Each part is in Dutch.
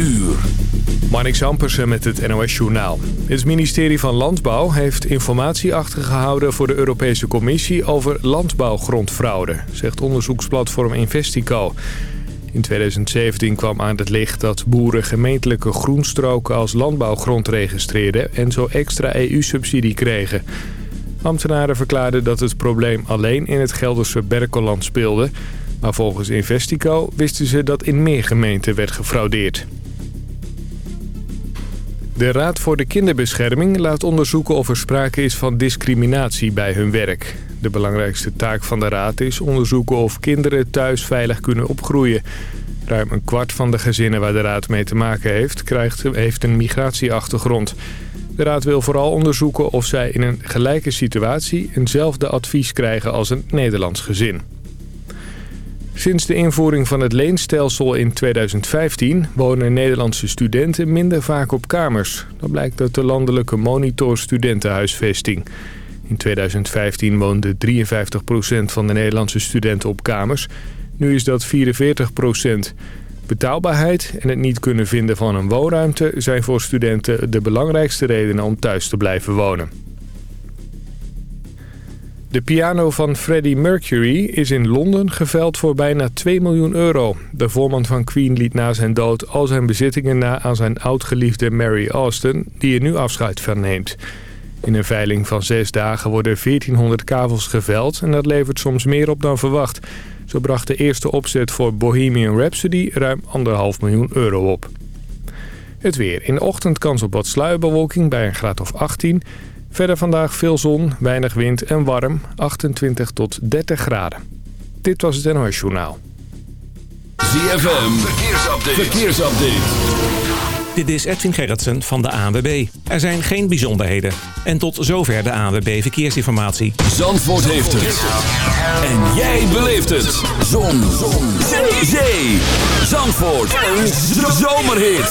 uur. Marnix Ampersen met het NOS Journaal. Het ministerie van Landbouw heeft informatie achtergehouden voor de Europese Commissie over landbouwgrondfraude, zegt onderzoeksplatform Investico. In 2017 kwam aan het licht dat boeren gemeentelijke groenstroken als landbouwgrond registreerden en zo extra EU-subsidie kregen. Ambtenaren verklaarden dat het probleem alleen in het Gelderse Berkeland speelde, maar volgens Investico wisten ze dat in meer gemeenten werd gefraudeerd. De Raad voor de Kinderbescherming laat onderzoeken of er sprake is van discriminatie bij hun werk. De belangrijkste taak van de Raad is onderzoeken of kinderen thuis veilig kunnen opgroeien. Ruim een kwart van de gezinnen waar de Raad mee te maken heeft, krijgt, heeft een migratieachtergrond. De Raad wil vooral onderzoeken of zij in een gelijke situatie eenzelfde advies krijgen als een Nederlands gezin. Sinds de invoering van het leenstelsel in 2015 wonen Nederlandse studenten minder vaak op kamers. Dat blijkt uit de landelijke monitor studentenhuisvesting. In 2015 woonde 53% van de Nederlandse studenten op kamers. Nu is dat 44%. Betaalbaarheid en het niet kunnen vinden van een woonruimte... zijn voor studenten de belangrijkste redenen om thuis te blijven wonen. De piano van Freddie Mercury is in Londen geveld voor bijna 2 miljoen euro. De voorman van Queen liet na zijn dood al zijn bezittingen na aan zijn oudgeliefde Mary Austin... die er nu afscheid van neemt. In een veiling van zes dagen worden 1400 kavels geveld... en dat levert soms meer op dan verwacht. Zo bracht de eerste opzet voor Bohemian Rhapsody ruim 1,5 miljoen euro op. Het weer. In de ochtend kans op wat sluierbewolking bij een graad of 18... Verder vandaag veel zon, weinig wind en warm, 28 tot 30 graden. Dit was het NOS Journaal. ZFM, verkeersupdate. verkeersupdate. Dit is Edwin Gerritsen van de ANWB. Er zijn geen bijzonderheden. En tot zover de ANWB Verkeersinformatie. Zandvoort heeft het. En jij beleeft het. Zon. Zon. Zee. Zee. Zandvoort. Een zomerhit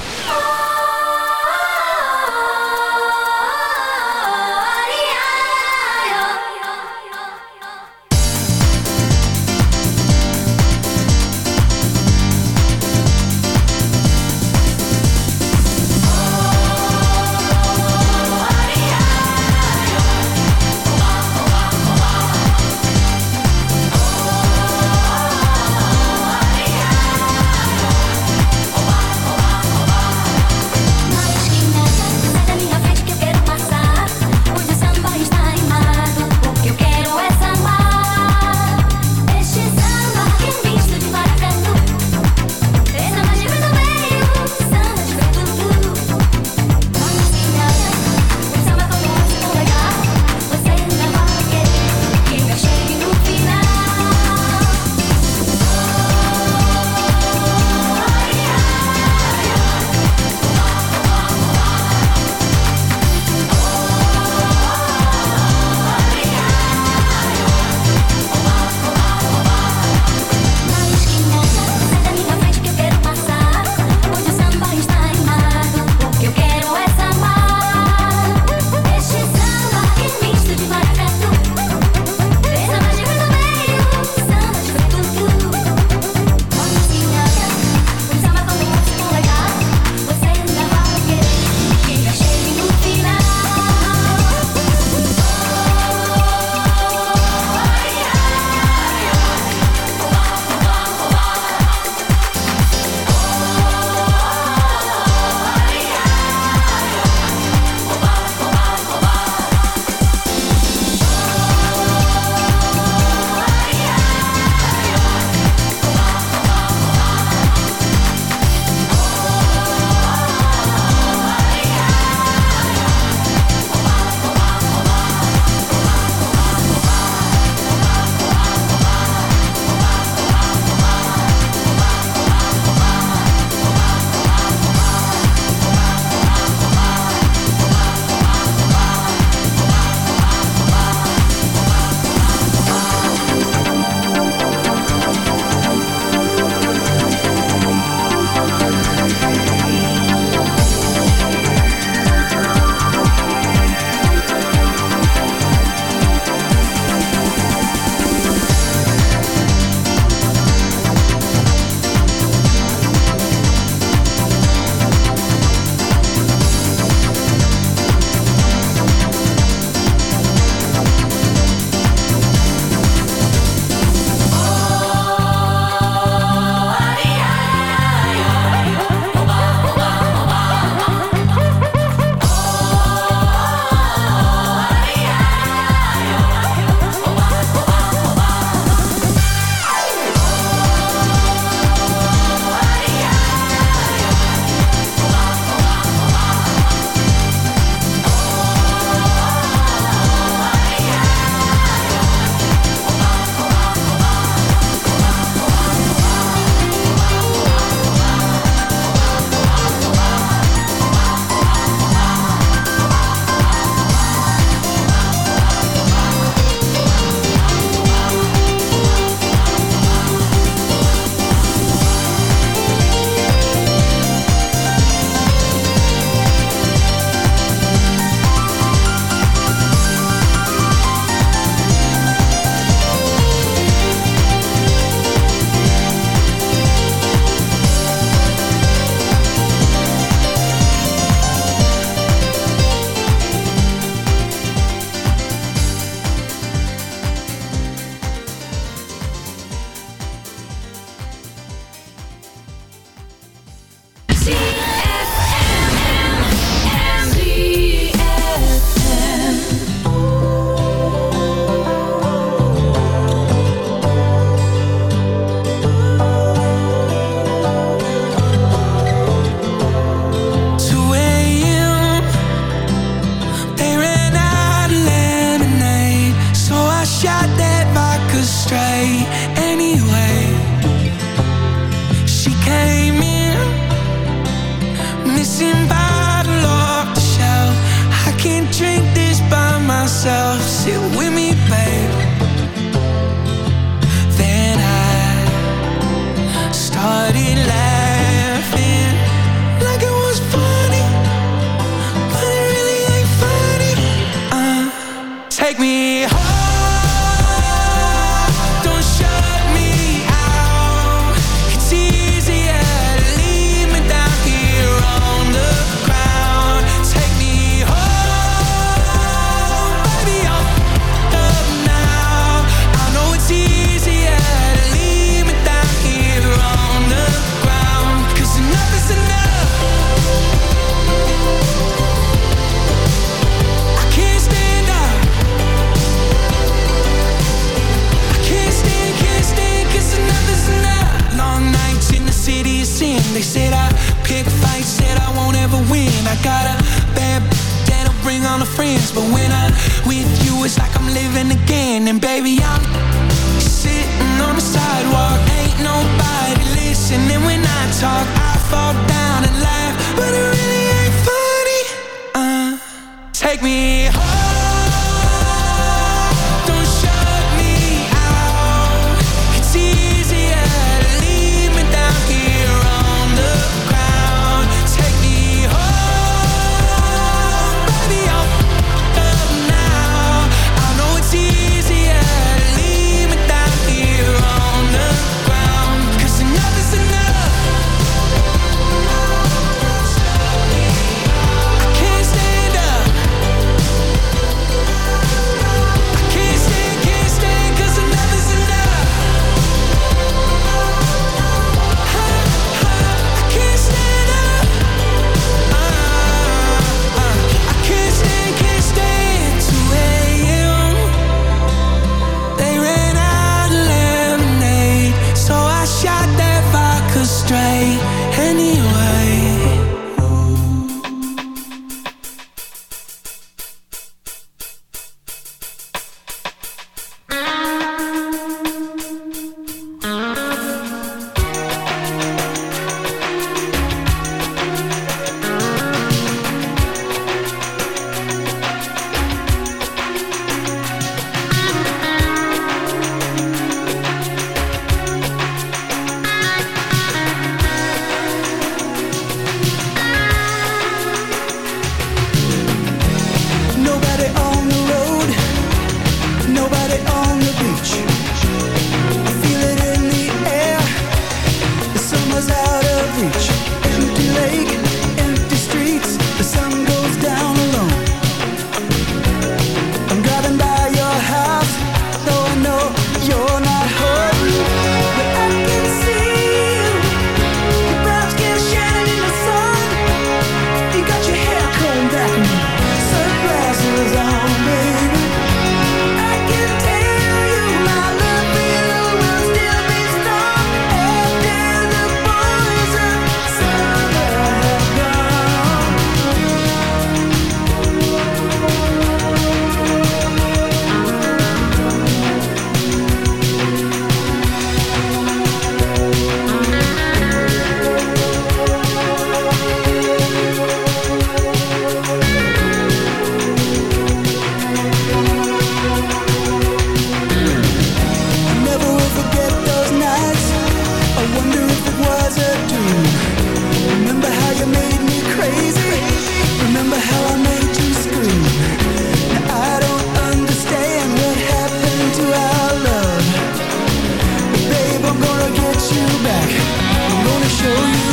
show you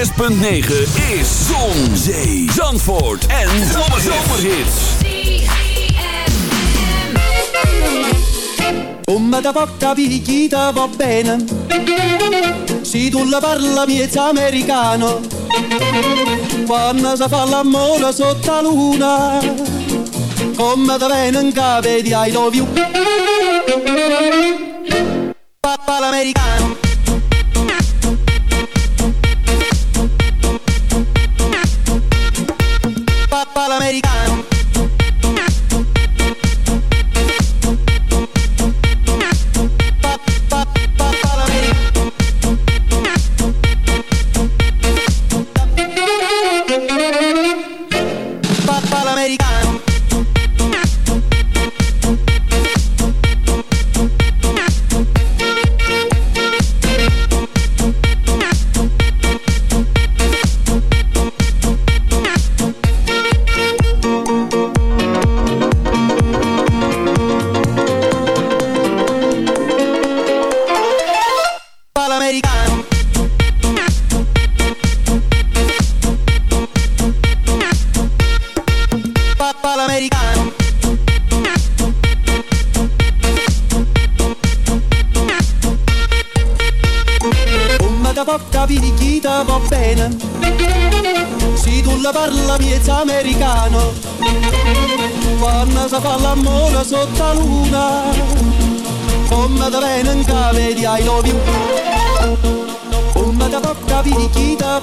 106.9 is Zon, Zee, Zandvoort en Zomerhits. Come da poca picchita va bene Se tu la parla miezza americano. Quando si fa l'amore sotto la luna. Come da bene in capo di I love you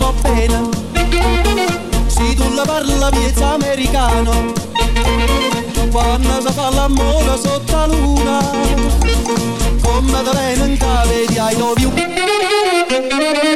fanno pena. Si tu la parla piezza americano, quando si fa moda sotto la luna, Con te in cave di I love.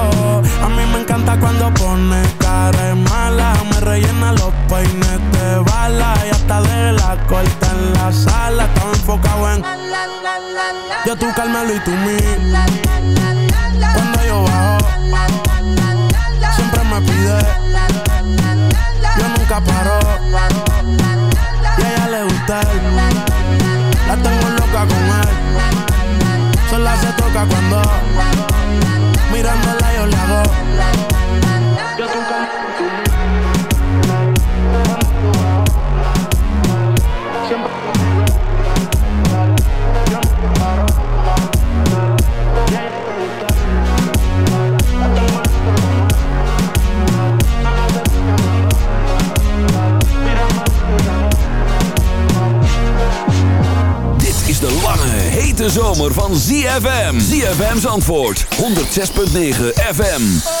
Antwoord. 106.9 FM.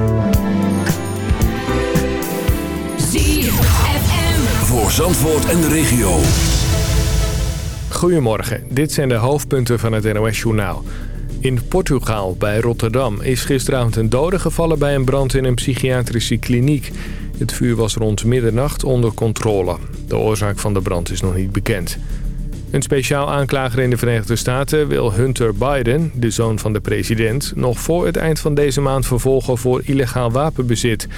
Zomerhits. Voor Zandvoort en de regio. Goedemorgen, dit zijn de hoofdpunten van het NOS-journaal. In Portugal, bij Rotterdam, is gisteravond een dode gevallen bij een brand in een psychiatrische kliniek. Het vuur was rond middernacht onder controle. De oorzaak van de brand is nog niet bekend. Een speciaal aanklager in de Verenigde Staten wil Hunter Biden, de zoon van de president... nog voor het eind van deze maand vervolgen voor illegaal wapenbezit.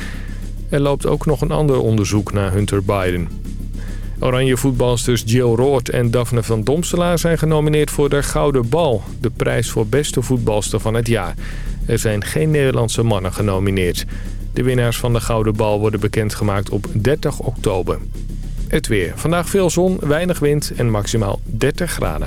Er loopt ook nog een ander onderzoek naar Hunter Biden. Oranje voetbalsters Jill Roord en Daphne van Domselaar zijn genomineerd voor de Gouden Bal. De prijs voor beste voetbalster van het jaar. Er zijn geen Nederlandse mannen genomineerd. De winnaars van de Gouden Bal worden bekendgemaakt op 30 oktober. Het weer. Vandaag veel zon, weinig wind en maximaal 30 graden.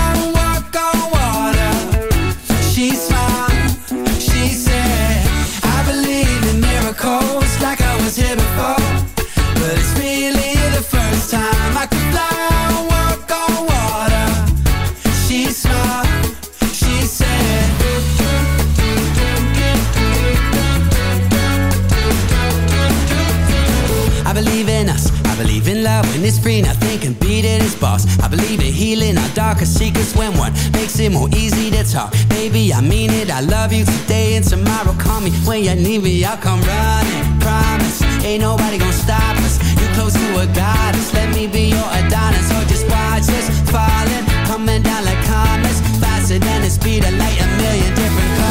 Free, nothing can beat it, it's boss. I believe in healing our darkest secrets when one makes it more easy to talk. Baby, I mean it, I love you today and tomorrow. Call me when you need me, I'll come running. Promise, ain't nobody gonna stop us. You're close to a goddess, let me be your Adonis. Or just watch us falling, coming down like comets. Faster than the speed of light, a million different colors.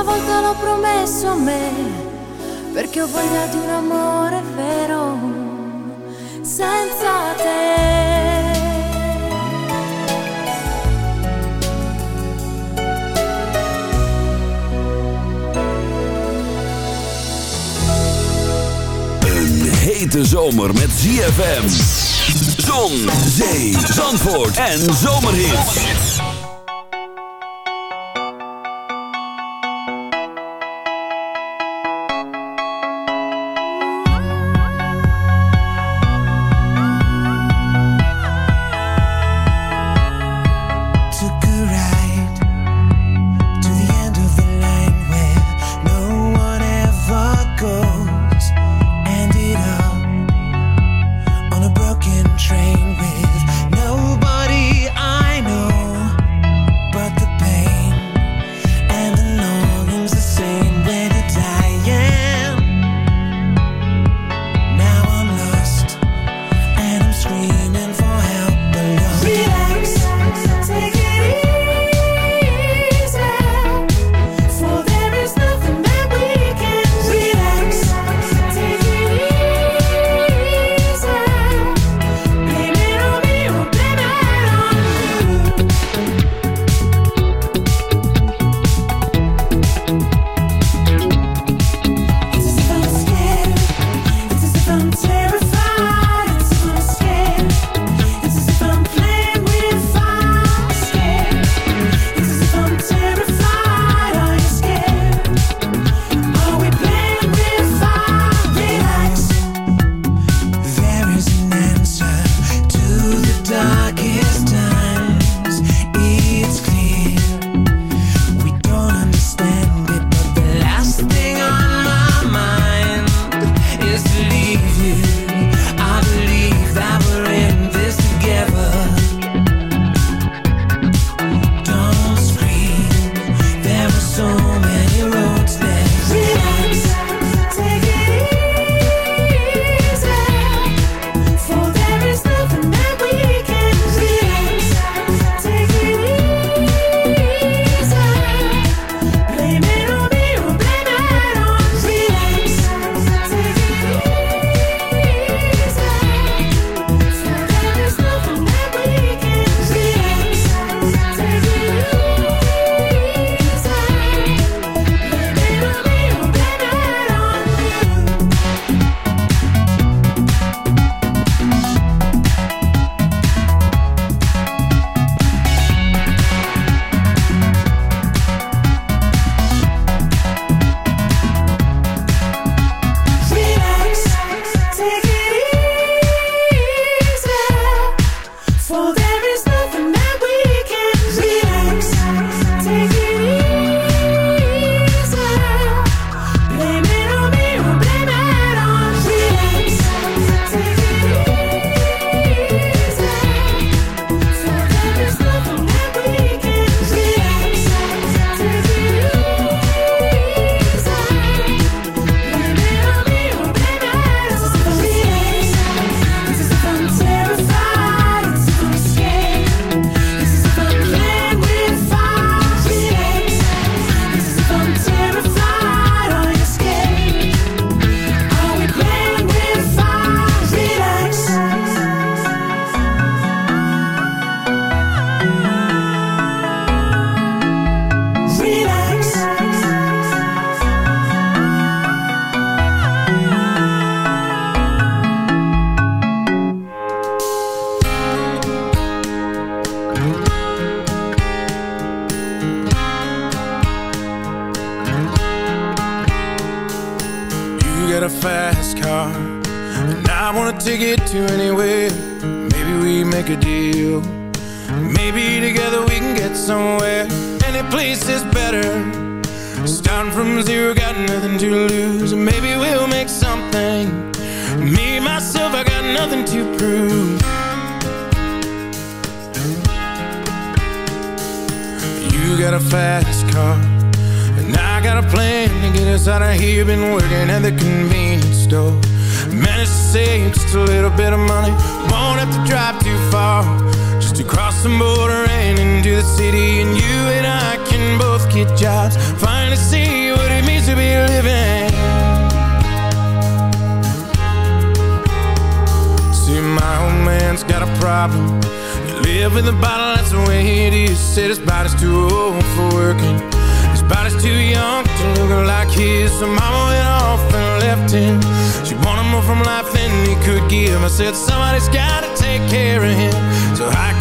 una volta l'ho promesso a me, perché ho voglia di un amore vero, senza te. hete zomer met ZFM. Zon, zee, zandvoort en zomerhit.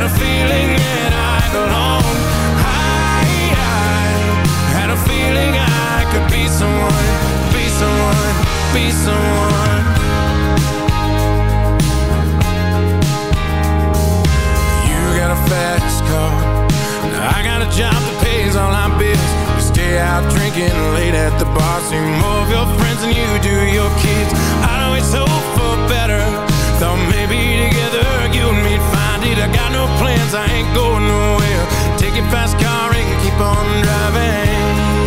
had a feeling that I belonged I, I had a feeling I could be someone Be someone, be someone. You got a fast car. I got a job that pays all our bills. We stay out drinking late at the bar. See more of your friends than you do your kids. I it's hope for better. Thought maybe plans, I ain't going nowhere. Take your fast car and keep on driving.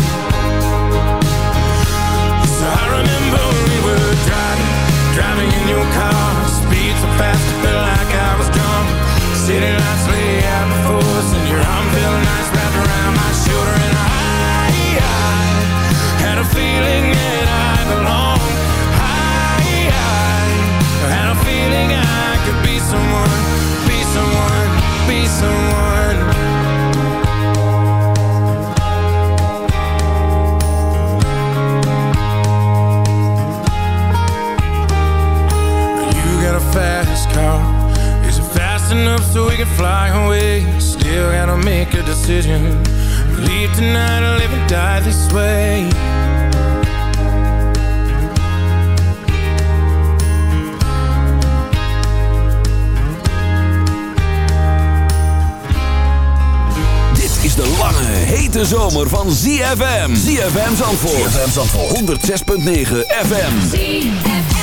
So I remember we were driving Driving in your car. Speed so fast I felt like I was drunk City lights lay out before us And your arm felt nice wrapped around my shoulder. And I, I had a feeling that I enough so we can fly away? Still gotta make a decision Leave tonight or live or die this way Dit is de lange, hete zomer van ZFM. ZFM Zandvoort. ZFM Zandvoort. 106.9 FM. Absolute